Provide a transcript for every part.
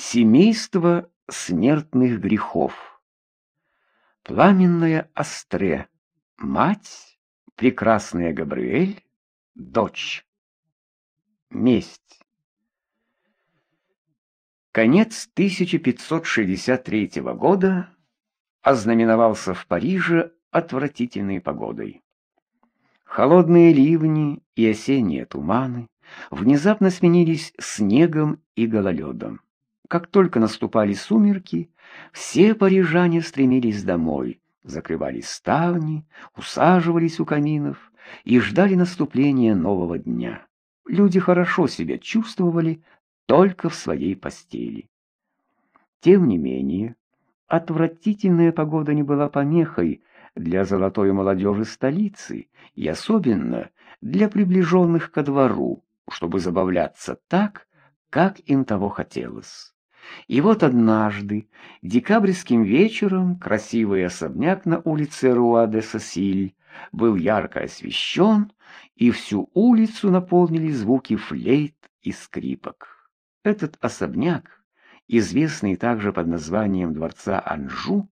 Семейство смертных грехов. Пламенная Астре, мать, прекрасная Габриэль, дочь. Месть. Конец 1563 года ознаменовался в Париже отвратительной погодой. Холодные ливни и осенние туманы внезапно сменились снегом и гололедом. Как только наступали сумерки, все парижане стремились домой, закрывали ставни, усаживались у каминов и ждали наступления нового дня. Люди хорошо себя чувствовали только в своей постели. Тем не менее, отвратительная погода не была помехой для золотой молодежи столицы и особенно для приближенных ко двору, чтобы забавляться так, как им того хотелось. И вот однажды, декабрьским вечером, красивый особняк на улице Руа-де-Сосиль был ярко освещен, и всю улицу наполнили звуки флейт и скрипок. Этот особняк, известный также под названием дворца Анжу,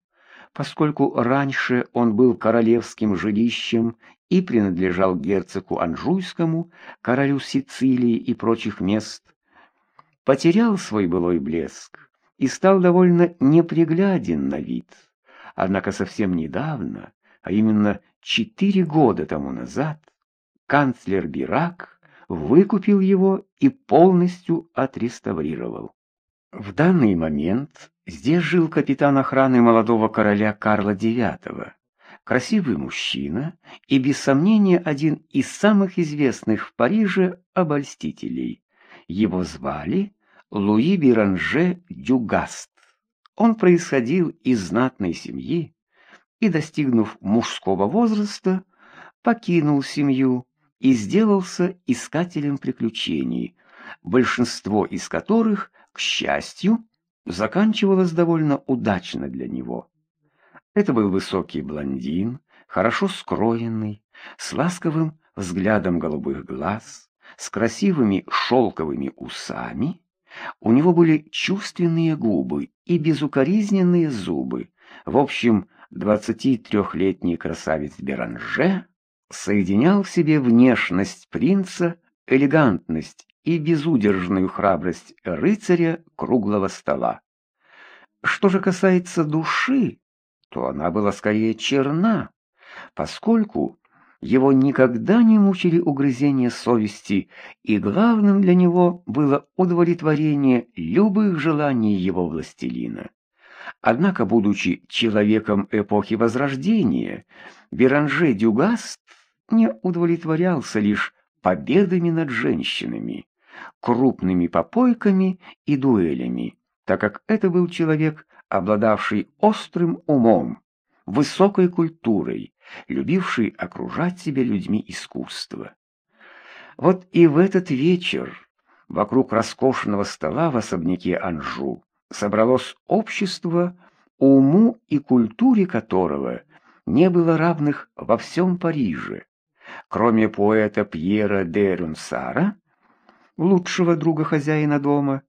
поскольку раньше он был королевским жилищем и принадлежал герцогу Анжуйскому, королю Сицилии и прочих мест, потерял свой былой блеск и стал довольно непригляден на вид. Однако совсем недавно, а именно четыре года тому назад, канцлер Бирак выкупил его и полностью отреставрировал. В данный момент здесь жил капитан охраны молодого короля Карла IX, красивый мужчина и, без сомнения, один из самых известных в Париже обольстителей. Его звали Луи Биранже Дюгаст. Он происходил из знатной семьи и, достигнув мужского возраста, покинул семью и сделался искателем приключений, большинство из которых, к счастью, заканчивалось довольно удачно для него. Это был высокий блондин, хорошо скроенный, с ласковым взглядом голубых глаз, с красивыми шелковыми усами у него были чувственные губы и безукоризненные зубы. В общем, 23-летний красавец Беранже соединял в себе внешность принца, элегантность и безудержную храбрость рыцаря круглого стола. Что же касается души, то она была скорее черна, поскольку его никогда не мучили угрызения совести, и главным для него было удовлетворение любых желаний его властелина. Однако, будучи человеком эпохи Возрождения, Беранже Дюгаст не удовлетворялся лишь победами над женщинами, крупными попойками и дуэлями, так как это был человек, обладавший острым умом, высокой культурой, любивший окружать себя людьми искусства. Вот и в этот вечер вокруг роскошного стола в особняке Анжу собралось общество, уму и культуре которого не было равных во всем Париже. Кроме поэта Пьера де Ронсара, лучшего друга хозяина дома,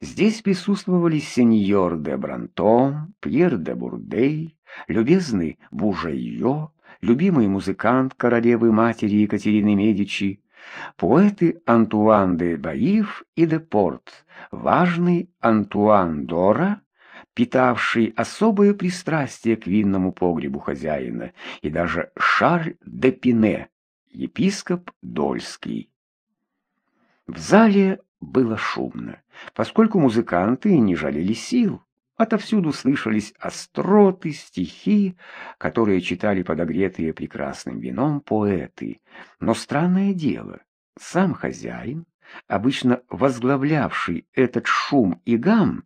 здесь присутствовали сеньор де Брантом, Пьер де Бурдей, любезный Бужайо, любимый музыкант королевы-матери Екатерины Медичи, поэты Антуан де Баиф и де Порт, важный Антуан Дора, питавший особое пристрастие к винному погребу хозяина, и даже Шарль де Пине, епископ Дольский. В зале было шумно, поскольку музыканты не жалели сил. Отовсюду слышались остроты, стихи, которые читали подогретые прекрасным вином поэты. Но странное дело, сам хозяин, обычно возглавлявший этот шум и гам,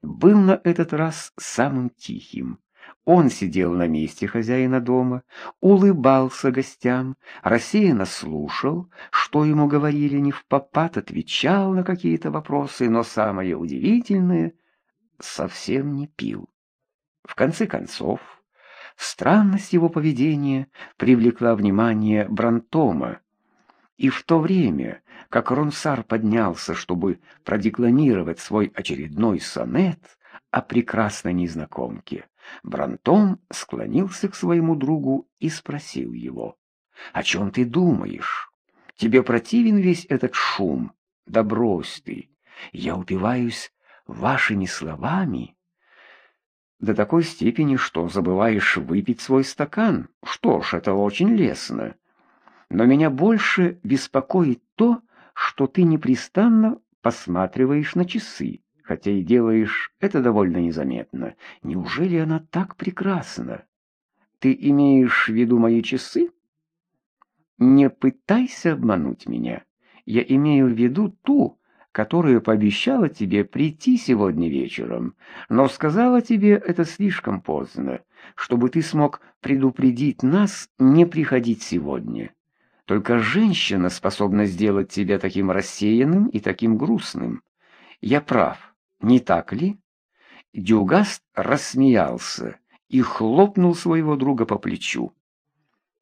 был на этот раз самым тихим. Он сидел на месте хозяина дома, улыбался гостям, рассеянно слушал, что ему говорили не в попад, отвечал на какие-то вопросы, но самое удивительное — совсем не пил. В конце концов, странность его поведения привлекла внимание Брантома. И в то время, как Ронсар поднялся, чтобы продекламировать свой очередной сонет о прекрасной незнакомке, Брантом склонился к своему другу и спросил его, «О чем ты думаешь? Тебе противен весь этот шум? Да брось ты! Я упиваюсь вашими словами» до такой степени, что забываешь выпить свой стакан. Что ж, это очень лестно. Но меня больше беспокоит то, что ты непрестанно посматриваешь на часы, хотя и делаешь это довольно незаметно. Неужели она так прекрасна? Ты имеешь в виду мои часы? Не пытайся обмануть меня. Я имею в виду ту, которая пообещала тебе прийти сегодня вечером, но сказала тебе это слишком поздно, чтобы ты смог предупредить нас не приходить сегодня. Только женщина способна сделать тебя таким рассеянным и таким грустным. Я прав, не так ли? Дюгаст рассмеялся и хлопнул своего друга по плечу.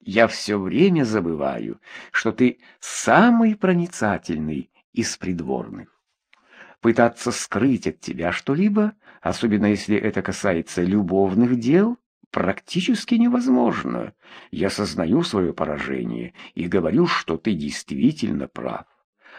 Я все время забываю, что ты самый проницательный из придворных. Пытаться скрыть от тебя что-либо, особенно если это касается любовных дел, практически невозможно. Я сознаю свое поражение и говорю, что ты действительно прав.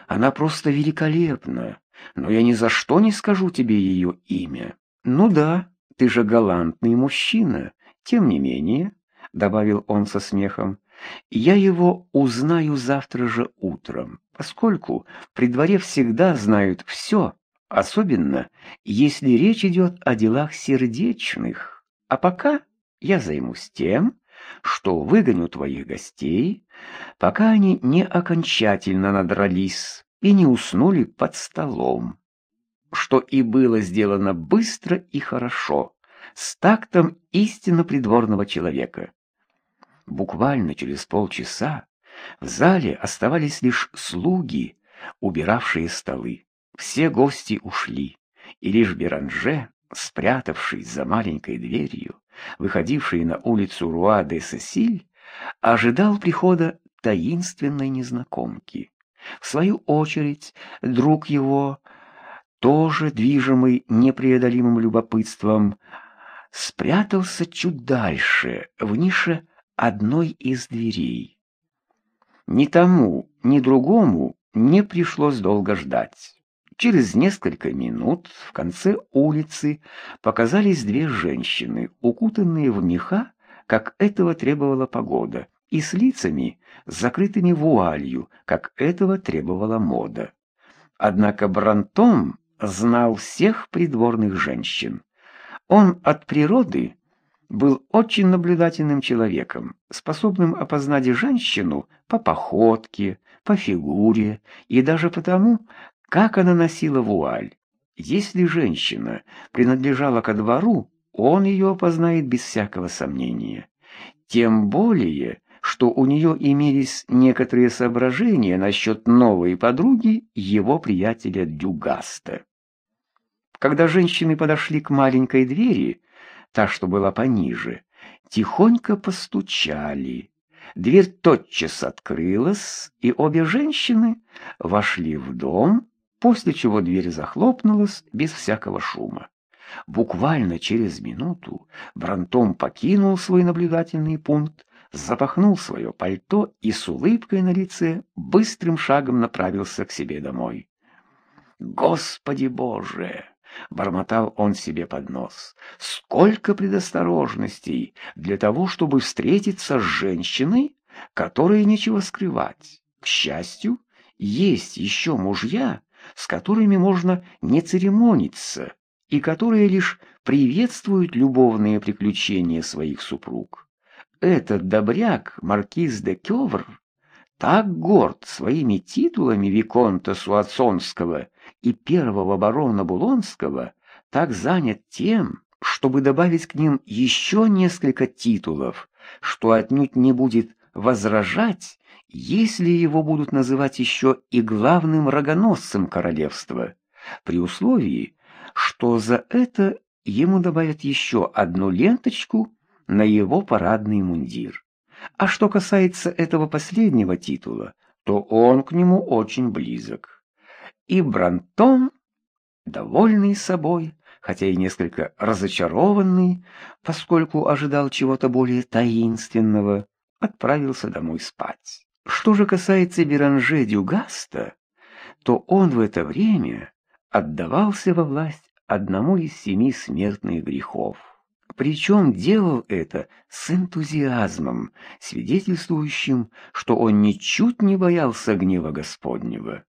Она просто великолепна, но я ни за что не скажу тебе ее имя. Ну да, ты же галантный мужчина. Тем не менее, — добавил он со смехом, — я его узнаю завтра же утром поскольку при дворе всегда знают все, особенно если речь идет о делах сердечных. А пока я займусь тем, что выгоню твоих гостей, пока они не окончательно надрались и не уснули под столом. Что и было сделано быстро и хорошо, с тактом истинно придворного человека. Буквально через полчаса в зале оставались лишь слуги, убиравшие столы. Все гости ушли, и лишь Беранже, спрятавшись за маленькой дверью, выходившей на улицу Руа-де-Сесиль, ожидал прихода таинственной незнакомки. В свою очередь, друг его, тоже движимый непреодолимым любопытством, спрятался чуть дальше, в нише одной из дверей. Ни тому, ни другому не пришлось долго ждать. Через несколько минут в конце улицы показались две женщины, укутанные в меха, как этого требовала погода, и с лицами, закрытыми вуалью, как этого требовала мода. Однако Брантом знал всех придворных женщин. Он от природы был очень наблюдательным человеком, способным опознать женщину по походке, по фигуре и даже потому, как она носила вуаль. Если женщина принадлежала ко двору, он ее опознает без всякого сомнения. Тем более, что у нее имелись некоторые соображения насчет новой подруги его приятеля Дюгаста. Когда женщины подошли к маленькой двери, та, что была пониже, тихонько постучали. Дверь тотчас открылась, и обе женщины вошли в дом, после чего дверь захлопнулась без всякого шума. Буквально через минуту Брантом покинул свой наблюдательный пункт, запахнул свое пальто и с улыбкой на лице быстрым шагом направился к себе домой. «Господи Боже!» Бормотал он себе под нос. Сколько предосторожностей для того, чтобы встретиться с женщиной, которой нечего скрывать. К счастью, есть еще мужья, с которыми можно не церемониться, и которые лишь приветствуют любовные приключения своих супруг. Этот добряк, маркиз де Кёвр, так горд своими титулами Виконта Суацонского и первого барона Булонского, так занят тем, чтобы добавить к ним еще несколько титулов, что отнюдь не будет возражать, если его будут называть еще и главным рогоносцем королевства, при условии, что за это ему добавят еще одну ленточку на его парадный мундир. А что касается этого последнего титула, то он к нему очень близок. И Брантон, довольный собой, хотя и несколько разочарованный, поскольку ожидал чего-то более таинственного, отправился домой спать. Что же касается Беранже Дюгаста, то он в это время отдавался во власть одному из семи смертных грехов. Причем делал это с энтузиазмом, свидетельствующим, что он ничуть не боялся гнева Господнего.